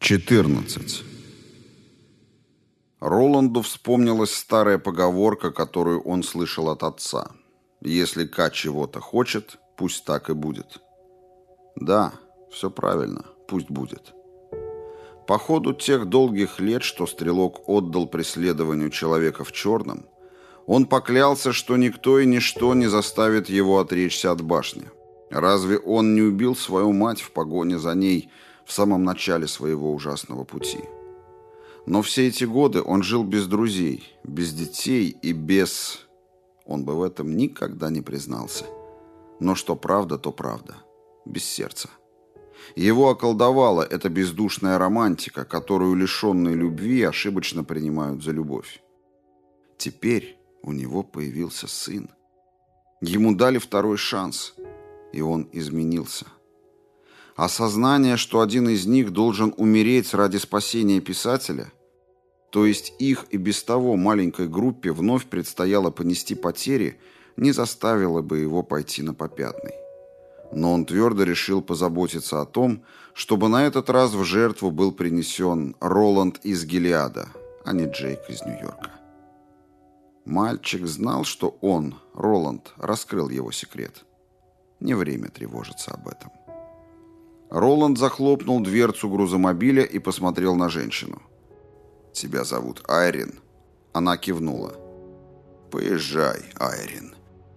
14. Роланду вспомнилась старая поговорка, которую он слышал от отца. «Если Ка чего-то хочет, пусть так и будет». Да, все правильно, пусть будет. По ходу тех долгих лет, что Стрелок отдал преследованию человека в черном, он поклялся, что никто и ничто не заставит его отречься от башни. Разве он не убил свою мать в погоне за ней – в самом начале своего ужасного пути. Но все эти годы он жил без друзей, без детей и без... Он бы в этом никогда не признался. Но что правда, то правда. Без сердца. Его околдовала эта бездушная романтика, которую лишенные любви ошибочно принимают за любовь. Теперь у него появился сын. Ему дали второй шанс, и он изменился. Осознание, что один из них должен умереть ради спасения писателя, то есть их и без того маленькой группе вновь предстояло понести потери, не заставило бы его пойти на попятный. Но он твердо решил позаботиться о том, чтобы на этот раз в жертву был принесен Роланд из Гелиада, а не Джейк из Нью-Йорка. Мальчик знал, что он, Роланд, раскрыл его секрет. Не время тревожиться об этом. Роланд захлопнул дверцу грузомобиля и посмотрел на женщину. «Тебя зовут Айрин?» Она кивнула. «Поезжай, Айрин.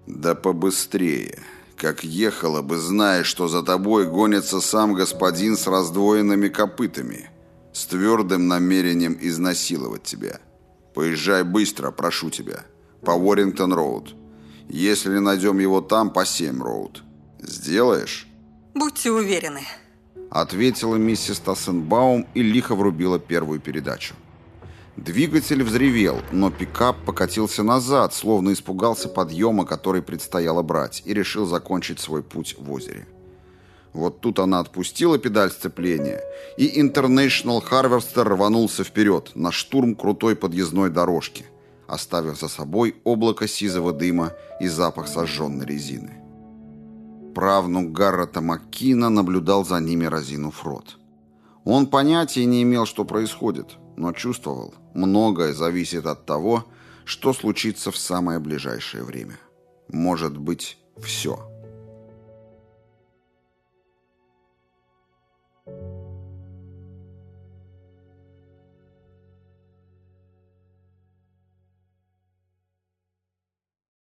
Да побыстрее. Как ехала бы, зная, что за тобой гонится сам господин с раздвоенными копытами, с твердым намерением изнасиловать тебя. Поезжай быстро, прошу тебя, по Уоррингтон-Роуд. Если найдем его там, по Семь-Роуд. Сделаешь?» «Будьте уверены», ответила миссис Тассенбаум и лихо врубила первую передачу. Двигатель взревел, но пикап покатился назад, словно испугался подъема, который предстояло брать, и решил закончить свой путь в озере. Вот тут она отпустила педаль сцепления, и International Harvester рванулся вперед на штурм крутой подъездной дорожки, оставив за собой облако сизого дыма и запах сожженной резины. Правнук Гаррета Маккина наблюдал за ними, разинув рот. Он понятия не имел, что происходит, но чувствовал, многое зависит от того, что случится в самое ближайшее время. Может быть, все.